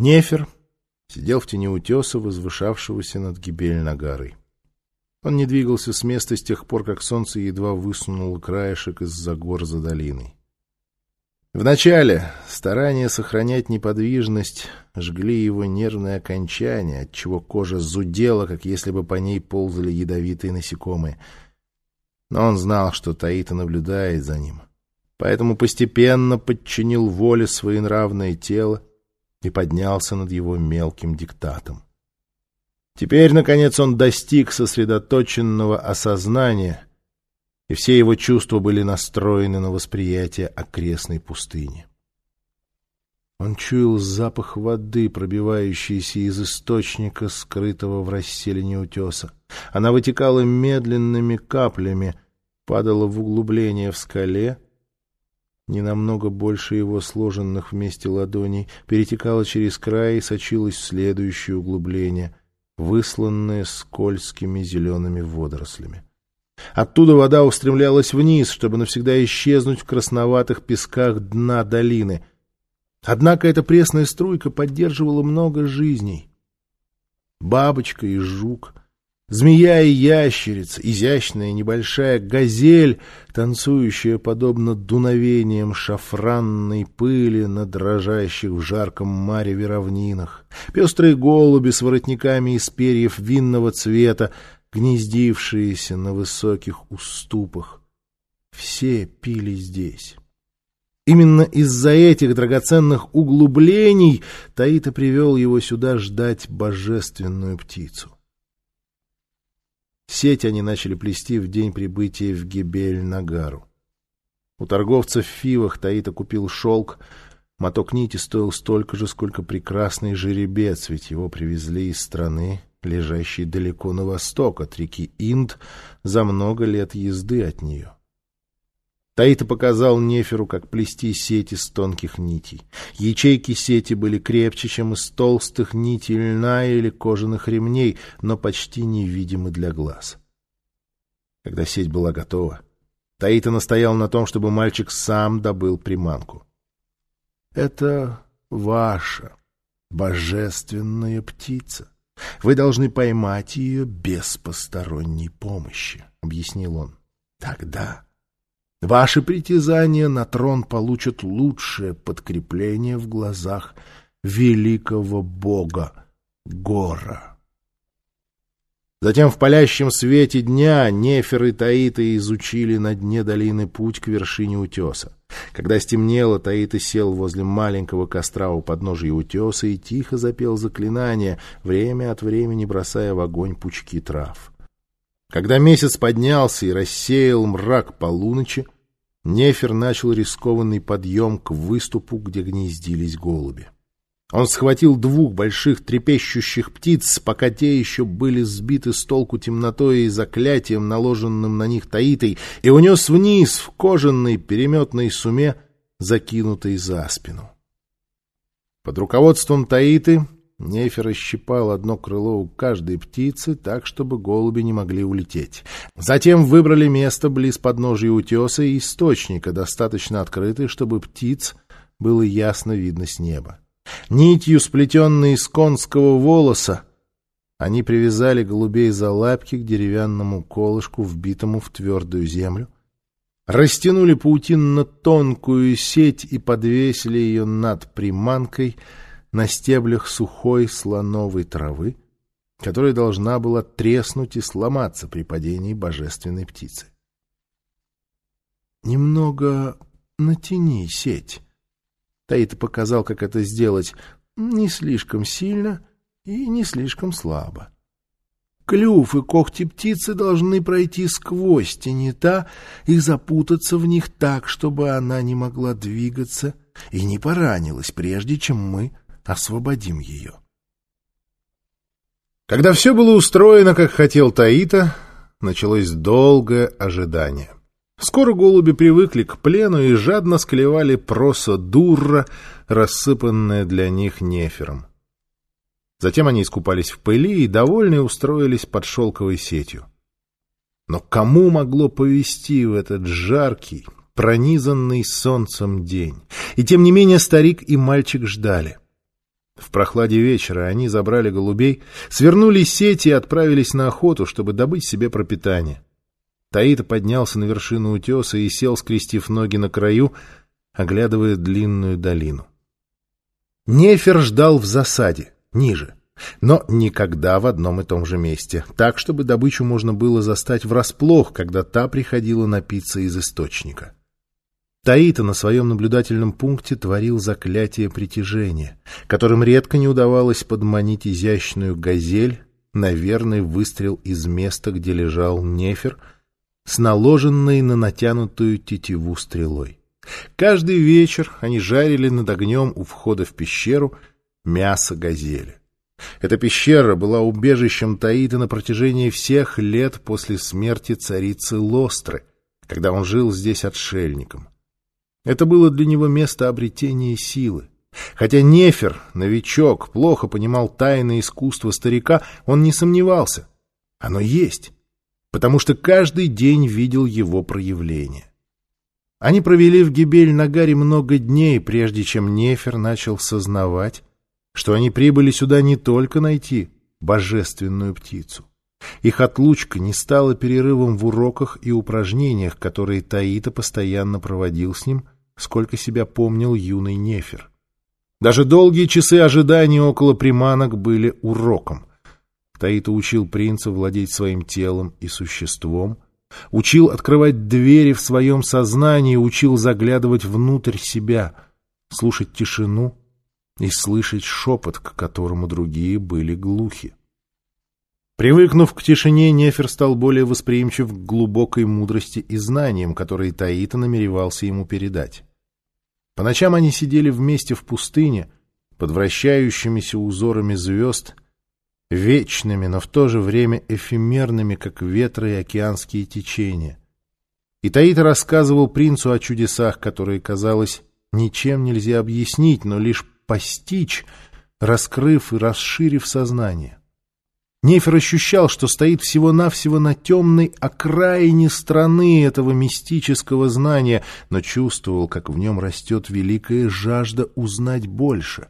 Нефер сидел в тени утеса, возвышавшегося над Гибель-Нагарой. Он не двигался с места с тех пор, как солнце едва высунуло краешек из-за гор за долиной. Вначале старания сохранять неподвижность жгли его нервные окончания, отчего кожа зудела, как если бы по ней ползали ядовитые насекомые. Но он знал, что Таита наблюдает за ним, поэтому постепенно подчинил воле своенравное тело и поднялся над его мелким диктатом. Теперь, наконец, он достиг сосредоточенного осознания, и все его чувства были настроены на восприятие окрестной пустыни. Он чуял запах воды, пробивающейся из источника, скрытого в расселине утеса. Она вытекала медленными каплями, падала в углубление в скале — не намного больше его сложенных вместе ладоней, перетекала через край и сочилась в следующее углубление, высланное скользкими зелеными водорослями. Оттуда вода устремлялась вниз, чтобы навсегда исчезнуть в красноватых песках дна долины. Однако эта пресная струйка поддерживала много жизней. Бабочка и жук — Змея и ящерица, изящная небольшая газель, танцующая подобно дуновениям шафранной пыли на дрожащих в жарком маре равнинах, пестрые голуби с воротниками из перьев винного цвета, гнездившиеся на высоких уступах. Все пили здесь. Именно из-за этих драгоценных углублений Таита привел его сюда ждать божественную птицу. Сеть они начали плести в день прибытия в Гибель-Нагару. У торговца в Фивах Таита купил шелк. Моток нити стоил столько же, сколько прекрасный жеребец, ведь его привезли из страны, лежащей далеко на восток от реки Инд, за много лет езды от нее. Таита показал Неферу, как плести сети из тонких нитей. Ячейки сети были крепче, чем из толстых нитей льна или кожаных ремней, но почти невидимы для глаз. Когда сеть была готова, Таита настоял на том, чтобы мальчик сам добыл приманку. — Это ваша божественная птица. Вы должны поймать ее без посторонней помощи, — объяснил он. — Тогда Ваши притязания на трон получат лучшее подкрепление в глазах великого бога Гора. Затем в палящем свете дня Нефер и Таита изучили на дне долины путь к вершине утеса. Когда стемнело, Таита сел возле маленького костра у подножия утеса и тихо запел заклинание, время от времени бросая в огонь пучки трав. Когда месяц поднялся и рассеял мрак полуночи, Нефер начал рискованный подъем к выступу, где гнездились голуби. Он схватил двух больших трепещущих птиц, пока те еще были сбиты с толку темнотой и заклятием, наложенным на них таитой, и унес вниз в кожаной переметной суме, закинутой за спину. Под руководством таиты Нефер расщипал одно крыло у каждой птицы так, чтобы голуби не могли улететь. Затем выбрали место близ подножия утеса и источника, достаточно открытый, чтобы птиц было ясно видно с неба. Нитью, сплетенной из конского волоса, они привязали голубей за лапки к деревянному колышку, вбитому в твердую землю, растянули паутинно-тонкую сеть и подвесили ее над приманкой — на стеблях сухой слоновой травы, которая должна была треснуть и сломаться при падении божественной птицы. «Немного натяни сеть». Таита показал, как это сделать не слишком сильно и не слишком слабо. Клюв и когти птицы должны пройти сквозь тенета и запутаться в них так, чтобы она не могла двигаться и не поранилась, прежде чем мы освободим ее. Когда все было устроено, как хотел Таита, началось долгое ожидание. Скоро голуби привыкли к плену и жадно склевали проса дурра, рассыпанное для них нефером. Затем они искупались в пыли и, довольные, устроились под шелковой сетью. Но кому могло повести в этот жаркий, пронизанный солнцем день? И тем не менее старик и мальчик ждали — В прохладе вечера они забрали голубей, свернули сети и отправились на охоту, чтобы добыть себе пропитание. Таита поднялся на вершину утеса и сел, скрестив ноги на краю, оглядывая длинную долину. Нефер ждал в засаде, ниже, но никогда в одном и том же месте, так, чтобы добычу можно было застать врасплох, когда та приходила напиться из источника. Таита на своем наблюдательном пункте творил заклятие притяжения, которым редко не удавалось подманить изящную газель на верный выстрел из места, где лежал нефер, с наложенной на натянутую тетиву стрелой. Каждый вечер они жарили над огнем у входа в пещеру мясо газели. Эта пещера была убежищем Таита на протяжении всех лет после смерти царицы Лостры, когда он жил здесь отшельником. Это было для него место обретения силы. Хотя Нефер, новичок, плохо понимал тайное искусство старика, он не сомневался. Оно есть, потому что каждый день видел его проявление. Они провели в Гибель-Нагаре много дней, прежде чем Нефер начал сознавать, что они прибыли сюда не только найти божественную птицу. Их отлучка не стала перерывом в уроках и упражнениях, которые Таита постоянно проводил с ним – сколько себя помнил юный Нефер. Даже долгие часы ожидания около приманок были уроком. Таита учил принца владеть своим телом и существом, учил открывать двери в своем сознании, учил заглядывать внутрь себя, слушать тишину и слышать шепот, к которому другие были глухи. Привыкнув к тишине, Нефер стал более восприимчив к глубокой мудрости и знаниям, которые Таита намеревался ему передать. По ночам они сидели вместе в пустыне, под вращающимися узорами звезд, вечными, но в то же время эфемерными, как ветры и океанские течения. И Таита рассказывал принцу о чудесах, которые, казалось, ничем нельзя объяснить, но лишь постичь, раскрыв и расширив сознание. Нефер ощущал, что стоит всего-навсего на темной окраине страны этого мистического знания, но чувствовал, как в нем растет великая жажда узнать больше.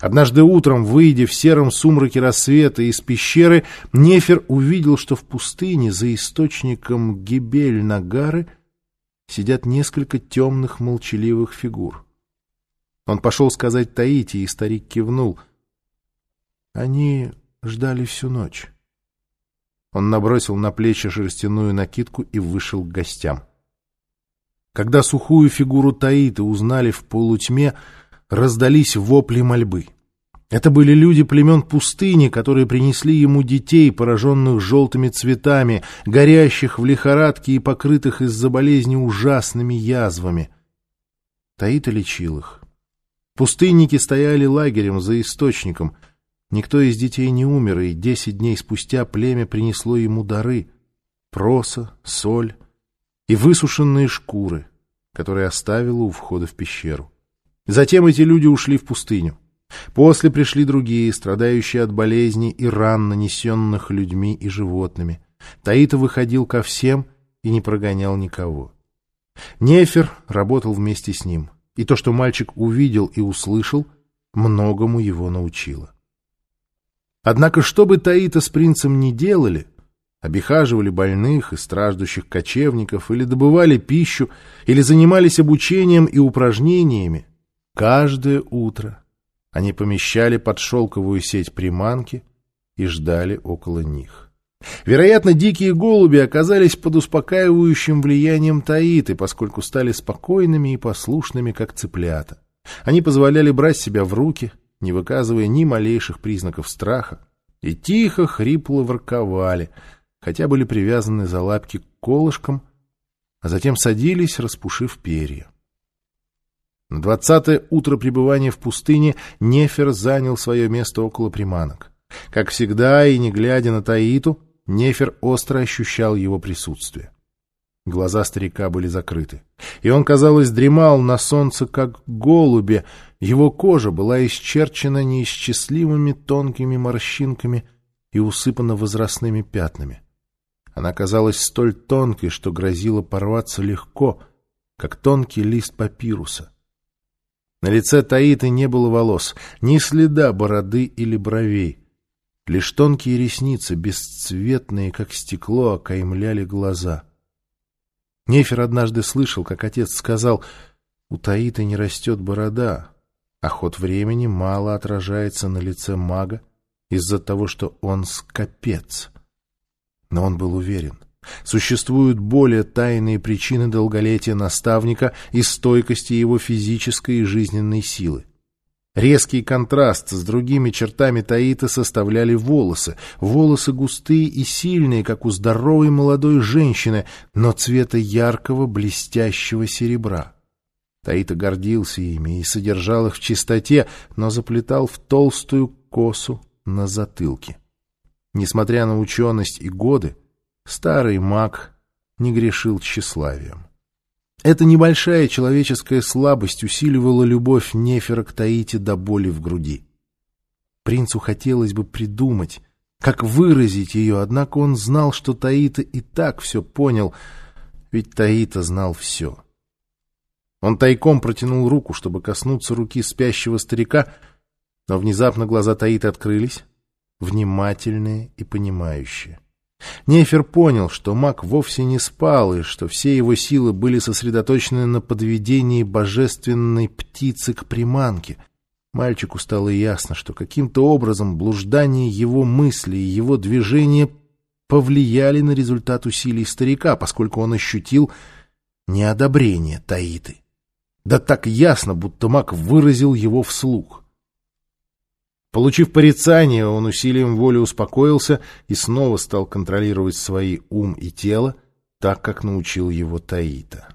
Однажды утром, выйдя в сером сумраке рассвета из пещеры, Нефер увидел, что в пустыне за источником Гибель-Нагары сидят несколько темных молчаливых фигур. Он пошел сказать Таити, и старик кивнул. Они ждали всю ночь. Он набросил на плечи шерстяную накидку и вышел к гостям. Когда сухую фигуру Таита узнали в полутьме, раздались вопли мольбы. Это были люди племен пустыни, которые принесли ему детей, пораженных желтыми цветами, горящих в лихорадке и покрытых из-за болезни ужасными язвами. Таита лечил их. Пустынники стояли лагерем за источником — Никто из детей не умер, и десять дней спустя племя принесло ему дары — проса, соль и высушенные шкуры, которые оставило у входа в пещеру. Затем эти люди ушли в пустыню. После пришли другие, страдающие от болезней и ран, нанесенных людьми и животными. Таита выходил ко всем и не прогонял никого. Нефер работал вместе с ним, и то, что мальчик увидел и услышал, многому его научило. Однако, что бы Таита с принцем ни делали, обихаживали больных и страждущих кочевников, или добывали пищу, или занимались обучением и упражнениями, каждое утро они помещали под шелковую сеть приманки и ждали около них. Вероятно, дикие голуби оказались под успокаивающим влиянием Таиты, поскольку стали спокойными и послушными, как цыплята. Они позволяли брать себя в руки, не выказывая ни малейших признаков страха, и тихо, хрипло ворковали, хотя были привязаны за лапки к колышкам, а затем садились, распушив перья. На двадцатое утро пребывания в пустыне Нефер занял свое место около приманок. Как всегда, и не глядя на Таиту, Нефер остро ощущал его присутствие. Глаза старика были закрыты, и он, казалось, дремал на солнце, как голуби, его кожа была исчерчена неисчислимыми тонкими морщинками и усыпана возрастными пятнами. Она казалась столь тонкой, что грозила порваться легко, как тонкий лист папируса. На лице Таиты не было волос, ни следа бороды или бровей. Лишь тонкие ресницы, бесцветные, как стекло, окаймляли глаза. Нефер однажды слышал, как отец сказал, «У Таиты не растет борода, а ход времени мало отражается на лице мага из-за того, что он скопец». Но он был уверен — Существуют более тайные причины долголетия наставника и стойкости его физической и жизненной силы. Резкий контраст с другими чертами Таита составляли волосы. Волосы густые и сильные, как у здоровой молодой женщины, но цвета яркого блестящего серебра. Таита гордился ими и содержал их в чистоте, но заплетал в толстую косу на затылке. Несмотря на ученость и годы, Старый маг не грешил тщеславием. Эта небольшая человеческая слабость усиливала любовь Нефера к Таите до боли в груди. Принцу хотелось бы придумать, как выразить ее, однако он знал, что Таита и так все понял, ведь Таита знал все. Он тайком протянул руку, чтобы коснуться руки спящего старика, но внезапно глаза Таита открылись, внимательные и понимающие. Нефер понял, что маг вовсе не спал, и что все его силы были сосредоточены на подведении божественной птицы к приманке. Мальчику стало ясно, что каким-то образом блуждание его мысли и его движения повлияли на результат усилий старика, поскольку он ощутил неодобрение Таиты. Да так ясно, будто маг выразил его вслух. Получив порицание, он усилием воли успокоился и снова стал контролировать свои ум и тело, так, как научил его Таита.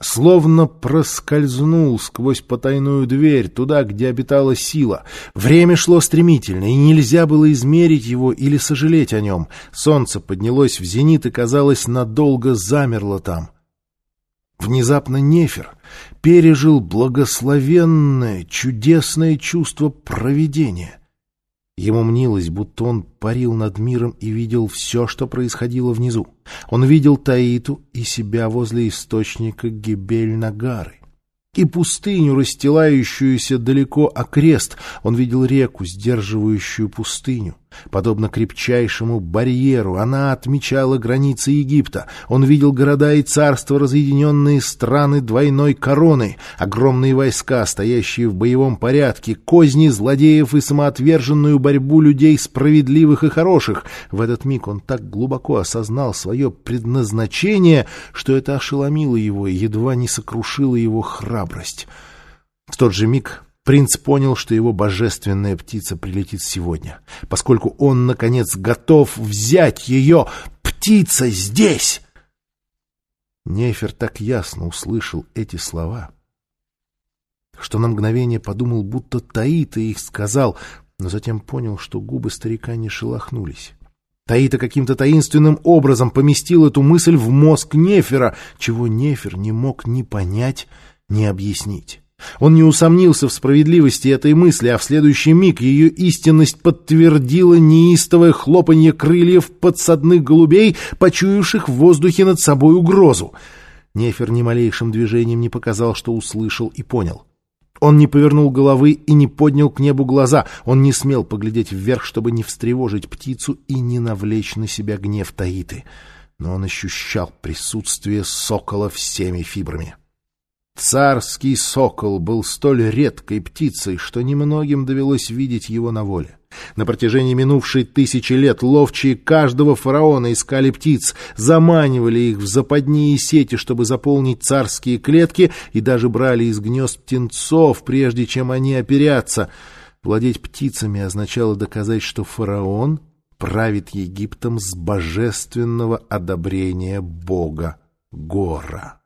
Словно проскользнул сквозь потайную дверь туда, где обитала сила. Время шло стремительно, и нельзя было измерить его или сожалеть о нем. Солнце поднялось в зенит и, казалось, надолго замерло там — Внезапно Нефер пережил благословенное, чудесное чувство провидения. Ему мнилось, будто он парил над миром и видел все, что происходило внизу. Он видел Таиту и себя возле источника Гибель-Нагары и пустыню, расстилающуюся далеко окрест. Он видел реку, сдерживающую пустыню. Подобно крепчайшему барьеру, она отмечала границы Египта. Он видел города и царства, разъединенные страны двойной короны, огромные войска, стоящие в боевом порядке, козни злодеев и самоотверженную борьбу людей справедливых и хороших. В этот миг он так глубоко осознал свое предназначение, что это ошеломило его и едва не сокрушило его храбрость. В тот же миг Принц понял, что его божественная птица прилетит сегодня, поскольку он, наконец, готов взять ее. Птица здесь! Нефер так ясно услышал эти слова, что на мгновение подумал, будто Таита их сказал, но затем понял, что губы старика не шелохнулись. Таита каким-то таинственным образом поместил эту мысль в мозг Нефера, чего Нефер не мог ни понять, ни объяснить. Он не усомнился в справедливости этой мысли, а в следующий миг ее истинность подтвердила неистовое хлопанье крыльев подсадных голубей, почуявших в воздухе над собой угрозу. Нефер ни малейшим движением не показал, что услышал и понял. Он не повернул головы и не поднял к небу глаза. Он не смел поглядеть вверх, чтобы не встревожить птицу и не навлечь на себя гнев Таиты. Но он ощущал присутствие сокола всеми фибрами. Царский сокол был столь редкой птицей, что немногим довелось видеть его на воле. На протяжении минувшей тысячи лет ловчие каждого фараона искали птиц, заманивали их в западни и сети, чтобы заполнить царские клетки, и даже брали из гнезд птенцов, прежде чем они оперятся. Владеть птицами означало доказать, что фараон правит Египтом с божественного одобрения бога Гора.